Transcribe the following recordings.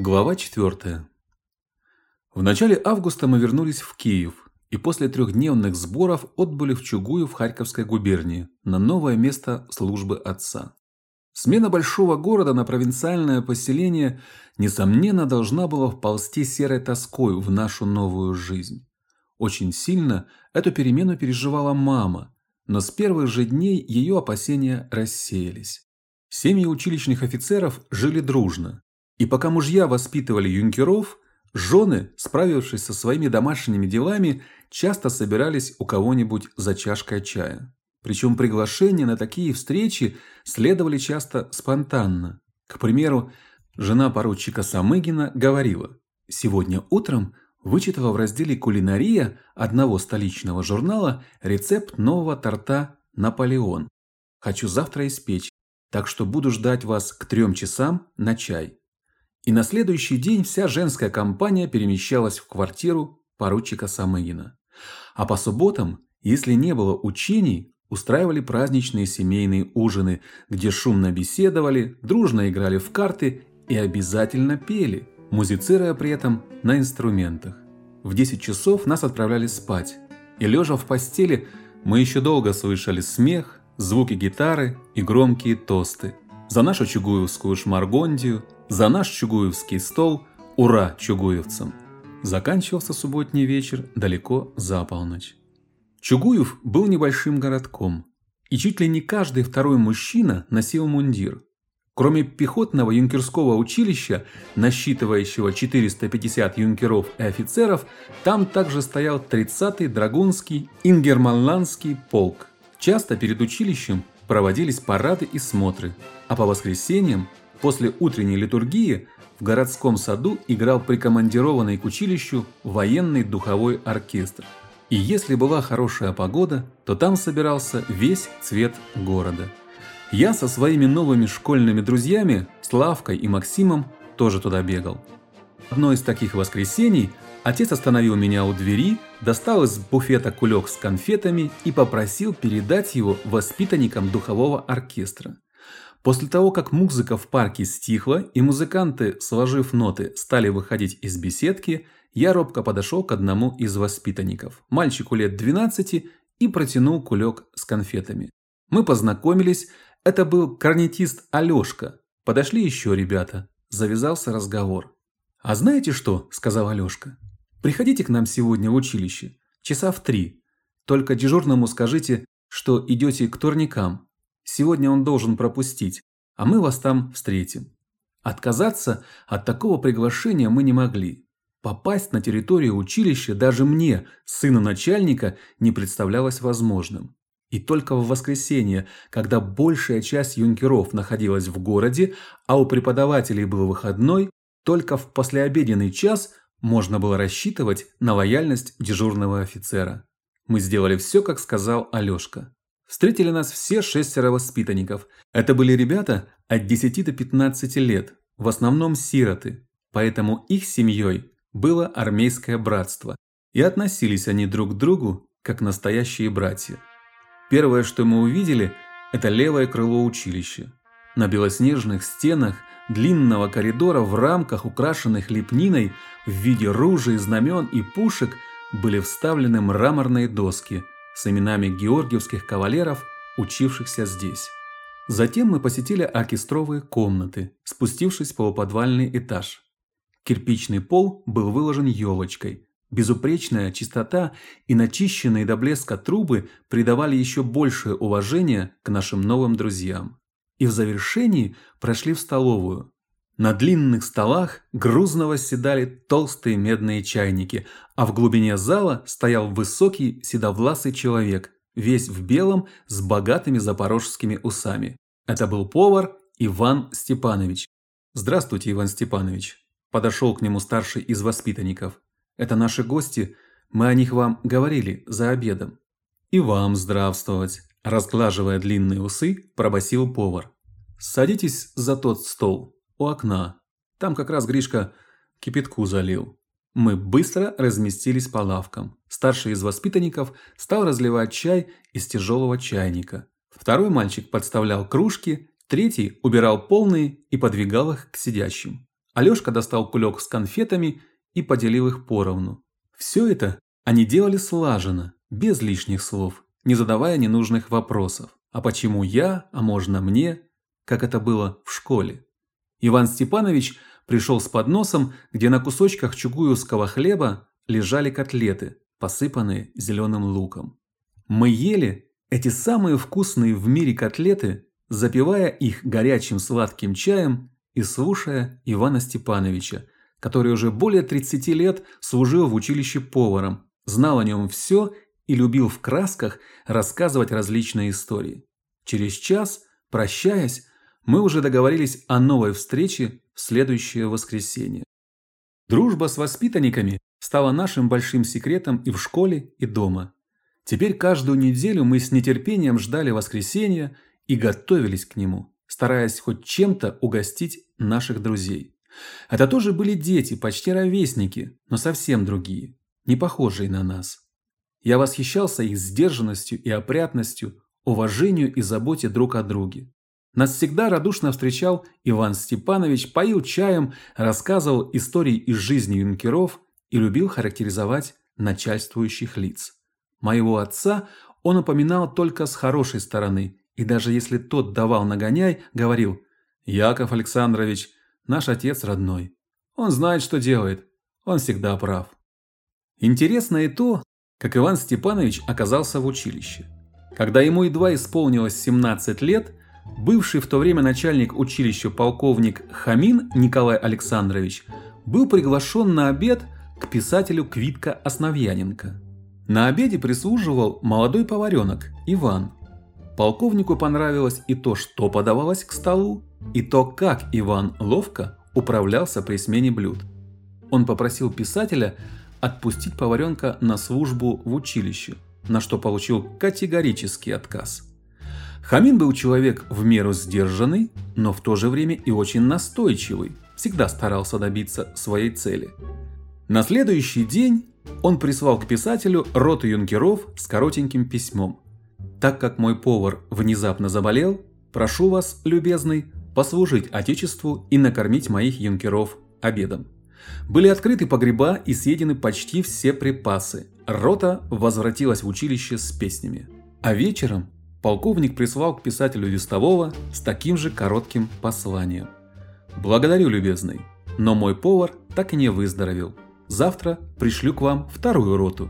Глава 4. В начале августа мы вернулись в Киев и после трехдневных сборов отбыли в Чугуев Харьковской губернии на новое место службы отца. Смена большого города на провинциальное поселение несомненно должна была вползти серой тоской в нашу новую жизнь. Очень сильно эту перемену переживала мама, но с первых же дней ее опасения рассеялись. Семьи училищных офицеров жили дружно, и пока мужья воспитывали юнкеров, жены, справившись со своими домашними делами, часто собирались у кого-нибудь за чашкой чая. Причем приглашения на такие встречи следовали часто спонтанно. К примеру, жена поручика Самыгина говорила: "Сегодня утром вычитала в разделе кулинария одного столичного журнала рецепт нового торта Наполеон. Хочу завтра испечь, так что буду ждать вас к трем часам на чай". И на следующий день вся женская компания перемещалась в квартиру поручика Самыгина. А по субботам, если не было учений, устраивали праздничные семейные ужины, где шумно беседовали, дружно играли в карты и обязательно пели, музицируя при этом на инструментах. В 10 часов нас отправляли спать, и лежа в постели, мы еще долго слышали смех, звуки гитары и громкие тосты за нашу чугуевскую шмаргондию, за наш чугуевский стол, ура чугуевцам. Заканчивался субботний вечер далеко за полночь. Чугуев был небольшим городком, и чуть ли не каждый второй мужчина носил мундир. Кроме пехотного юнкерского училища, насчитывающего 450 юнкеров и офицеров, там также стоял 30-й драгунский ингерманландский полк. Часто перед училищем проводились парады и смотры, а по воскресеньям После утренней литургии в городском саду играл прикомандированный к училищу военный духовой оркестр. И если была хорошая погода, то там собирался весь цвет города. Я со своими новыми школьными друзьями, Славкой и Максимом, тоже туда бегал. Одно из таких воскресений отец остановил меня у двери, достал из буфета кулек с конфетами и попросил передать его воспитанникам духового оркестра. После того, как музыка в парке стихла и музыканты, сложив ноты, стали выходить из беседки, я робко подошел к одному из воспитанников, мальчику лет 12, и протянул кулек с конфетами. Мы познакомились, это был корнетист Алёшка. Подошли еще ребята. Завязался разговор. «А знаете что?» – сказал Алёшка. «Приходите к нам сегодня в училище. Часа в три. Только дежурному скажите, что идете к турникам. Сегодня он должен пропустить, а мы вас там встретим. Отказаться от такого приглашения мы не могли. Попасть на территорию училища даже мне, сыну начальника, не представлялось возможным. И только в воскресенье, когда большая часть юнкеров находилась в городе, а у преподавателей был выходной, только в послеобеденный час можно было рассчитывать на лояльность дежурного офицера. Мы сделали все, как сказал Алёшка. Встретили нас все шестеро воспитанников. Это были ребята от 10 до 15 лет, в основном сироты, поэтому их семьей было армейское братство, и относились они друг к другу как настоящие братья. Первое, что мы увидели, это левое крыло училища. На белоснежных стенах длинного коридора в рамках, украшенных лепниной в виде ружей, знамен и пушек, были вставлены мраморные доски – с именами георгиевских кавалеров, учившихся здесь. Затем мы посетили оркестровые комнаты, спустившись в полуподвальный этаж. Кирпичный пол был выложен елочкой. Безупречная чистота и начищенные до блеска трубы придавали еще большее уважение к нашим новым друзьям. И в завершении прошли в столовую, на длинных столах грузно восседали толстые медные чайники, а в глубине зала стоял высокий седовласый человек, весь в белом с богатыми запорожскими усами. Это был повар Иван Степанович. «Здравствуйте, Иван Степанович», – подошел к нему старший из воспитанников. «Это наши гости, мы о них вам говорили за обедом». «И вам здравствовать», – разглаживая длинные усы, пробасил повар. «Садитесь за тот стол» у окна. Там как раз Гришка кипятку залил. Мы быстро разместились по лавкам. Старший из воспитанников стал разливать чай из тяжелого чайника. Второй мальчик подставлял кружки, третий убирал полные и подвигал их к сидящим. Алёшка достал кулек с конфетами и поделил их поровну. Все это они делали слаженно, без лишних слов, не задавая ненужных вопросов. А почему я, а можно мне, как это было в школе? Иван Степанович пришел с подносом, где на кусочках чугуевского хлеба лежали котлеты, посыпанные зеленым луком. Мы ели эти самые вкусные в мире котлеты, запивая их горячим сладким чаем и слушая Ивана Степановича, который уже более 30 лет служил в училище поваром, знал о нем все и любил в красках рассказывать различные истории. Через час, прощаясь, мы уже договорились о новой встрече в следующее воскресенье. Дружба с воспитанниками стала нашим большим секретом и в школе, и дома. Теперь каждую неделю мы с нетерпением ждали воскресенья и готовились к нему, стараясь хоть чем-то угостить наших друзей. Это тоже были дети, почти ровесники, но совсем другие, не похожие на нас. Я восхищался их сдержанностью и опрятностью, уважению и заботе друг о друге. Нас всегда радушно встречал Иван Степанович, поил чаем, рассказывал истории из жизни юнкеров и любил характеризовать начальствующих лиц. Моего отца он упоминал только с хорошей стороны, и даже если тот давал нагоняй, говорил «Яков Александрович, наш отец родной. Он знает, что делает. Он всегда прав». Интересно и то, как Иван Степанович оказался в училище. Когда ему едва исполнилось 17 лет, бывший в то время начальник училища полковник Хамин Николай Александрович был приглашен на обед к писателю Квитка Основьяненко. На обеде прислуживал молодой поваренок Иван. Полковнику понравилось и то, что подавалось к столу, и то, как Иван ловко управлялся при смене блюд. Он попросил писателя отпустить поваренка на службу в училище, на что получил категорический отказ. Хамин был человек в меру сдержанный, но в то же время и очень настойчивый, всегда старался добиться своей цели. На следующий день он прислал к писателю роту юнкеров с коротеньким письмом. Так как мой повар внезапно заболел, прошу вас, любезный, послужить отечеству и накормить моих юнкеров обедом. Были открыты погреба и съедены почти все припасы. Рота возвратилась в училище с песнями. А вечером полковник прислал к писателю Вестового с таким же коротким посланием. «Благодарю, любезный, но мой повар так и не выздоровел. Завтра пришлю к вам вторую роту».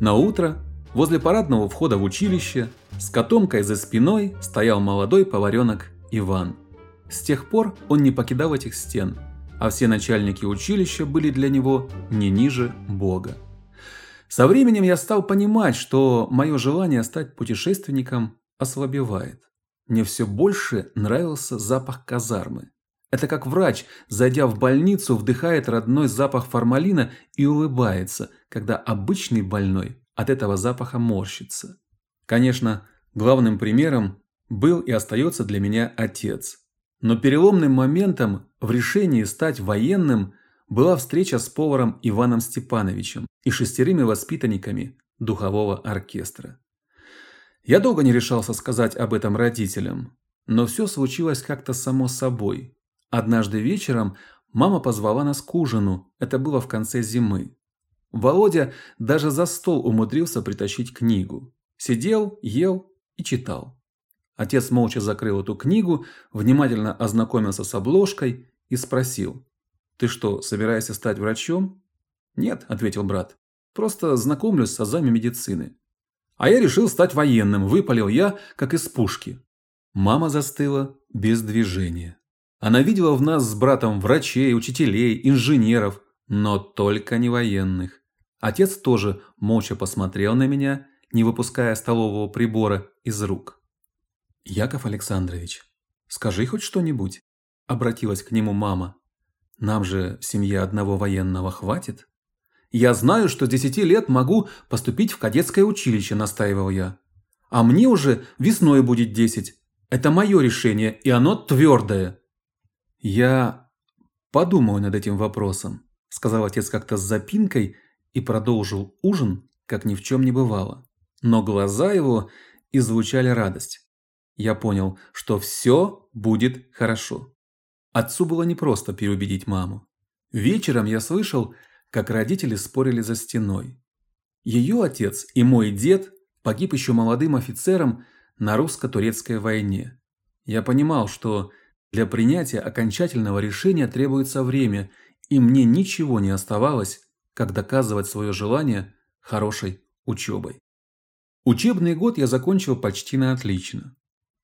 На утро возле парадного входа в училище с котомкой за спиной стоял молодой поваренок Иван. С тех пор он не покидал этих стен, а все начальники училища были для него не ниже Бога. Со временем я стал понимать, что мое желание стать путешественником ослабевает. Мне все больше нравился запах казармы. Это как врач, зайдя в больницу, вдыхает родной запах формалина и улыбается, когда обычный больной от этого запаха морщится. Конечно, главным примером был и остается для меня отец. Но переломным моментом в решении стать военным была встреча с поваром Иваном Степановичем и шестерыми воспитанниками духового оркестра. Я долго не решался сказать об этом родителям, но все случилось как-то само собой. Однажды вечером мама позвала нас к ужину, это было в конце зимы. Володя даже за стол умудрился притащить книгу. Сидел, ел и читал. Отец молча закрыл эту книгу, внимательно ознакомился с обложкой и спросил. «Ты что, собираешься стать врачом?» «Нет», – ответил брат. «Просто знакомлюсь с азами медицины». «А я решил стать военным», – выпалил я, как из пушки. Мама застыла без движения. Она видела в нас с братом врачей, учителей, инженеров, но только не военных. Отец тоже молча посмотрел на меня, не выпуская столового прибора из рук. «Яков Александрович, скажи хоть что-нибудь», – обратилась к нему мама. «Нам же в семье одного военного хватит?» «Я знаю, что с десяти лет могу поступить в кадетское училище», – настаивал я. «А мне уже весной будет десять. Это мое решение, и оно твердое». «Я подумаю над этим вопросом», – сказал отец как-то с запинкой и продолжил ужин, как ни в чем не бывало. Но глаза его излучали радость я понял, что все будет хорошо. Отцу было непросто переубедить маму. Вечером я слышал, как родители спорили за стеной. Ее отец и мой дед погиб еще молодым офицером на русско-турецкой войне. Я понимал, что для принятия окончательного решения требуется время, и мне ничего не оставалось, как доказывать свое желание хорошей учебой. Учебный год я закончил почти на отлично.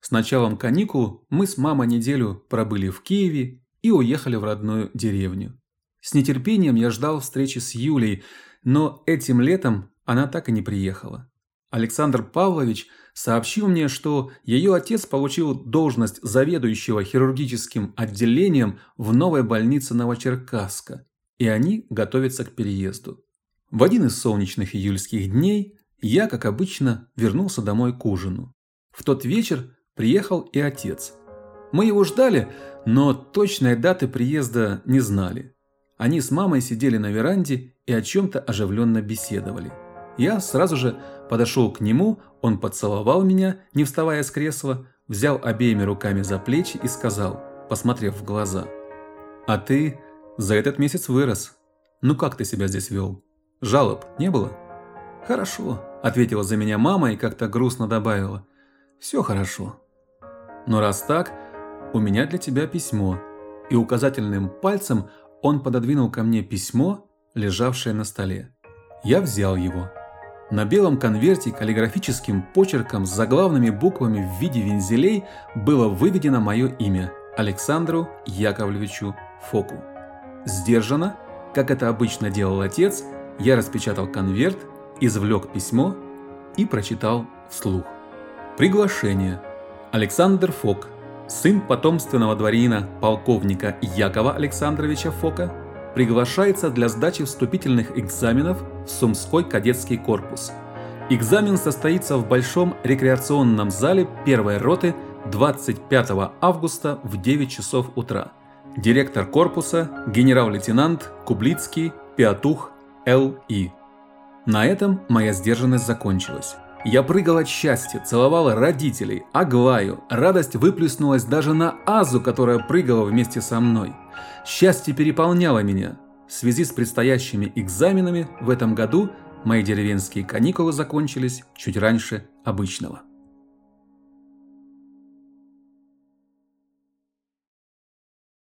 С началом каникул мы с мамой неделю пробыли в Киеве и уехали в родную деревню. С нетерпением я ждал встречи с Юлей, но этим летом она так и не приехала. Александр Павлович сообщил мне, что ее отец получил должность заведующего хирургическим отделением в новой больнице Новочеркасска, и они готовятся к переезду. В один из солнечных июльских дней я, как обычно, вернулся домой к ужину. В тот вечер приехал и отец. Мы его ждали, но точной даты приезда не знали. Они с мамой сидели на веранде и о чем-то оживленно беседовали. Я сразу же подошел к нему, он поцеловал меня, не вставая с кресла, взял обеими руками за плечи и сказал, посмотрев в глаза. «А ты за этот месяц вырос. Ну как ты себя здесь вел? Жалоб не было?» «Хорошо», – ответила за меня мама и как-то грустно добавила. «Все хорошо». «Но раз так, у меня для тебя письмо». И указательным пальцем он пододвинул ко мне письмо, лежавшее на столе. Я взял его. На белом конверте каллиграфическим почерком с заглавными буквами в виде вензелей было выведено мое имя – Александру Яковлевичу Фоку. Сдержанно, как это обычно делал отец, я распечатал конверт, извлек письмо и прочитал вслух. Приглашение. Александр Фок, сын потомственного дворянина полковника Якова Александровича Фока, приглашается для сдачи вступительных экзаменов в Сумской кадетский корпус. Экзамен состоится в Большом рекреационном зале первой роты 25 августа в 9 часов утра. Директор корпуса генерал-лейтенант Кублицкий Пиатух Л.И. На этом моя сдержанность закончилась. Я прыгал от счастья, целовала родителей, Аглаю. Радость выплеснулась даже на Азу, которая прыгала вместе со мной. Счастье переполняло меня. В связи с предстоящими экзаменами в этом году мои деревенские каникулы закончились чуть раньше обычного.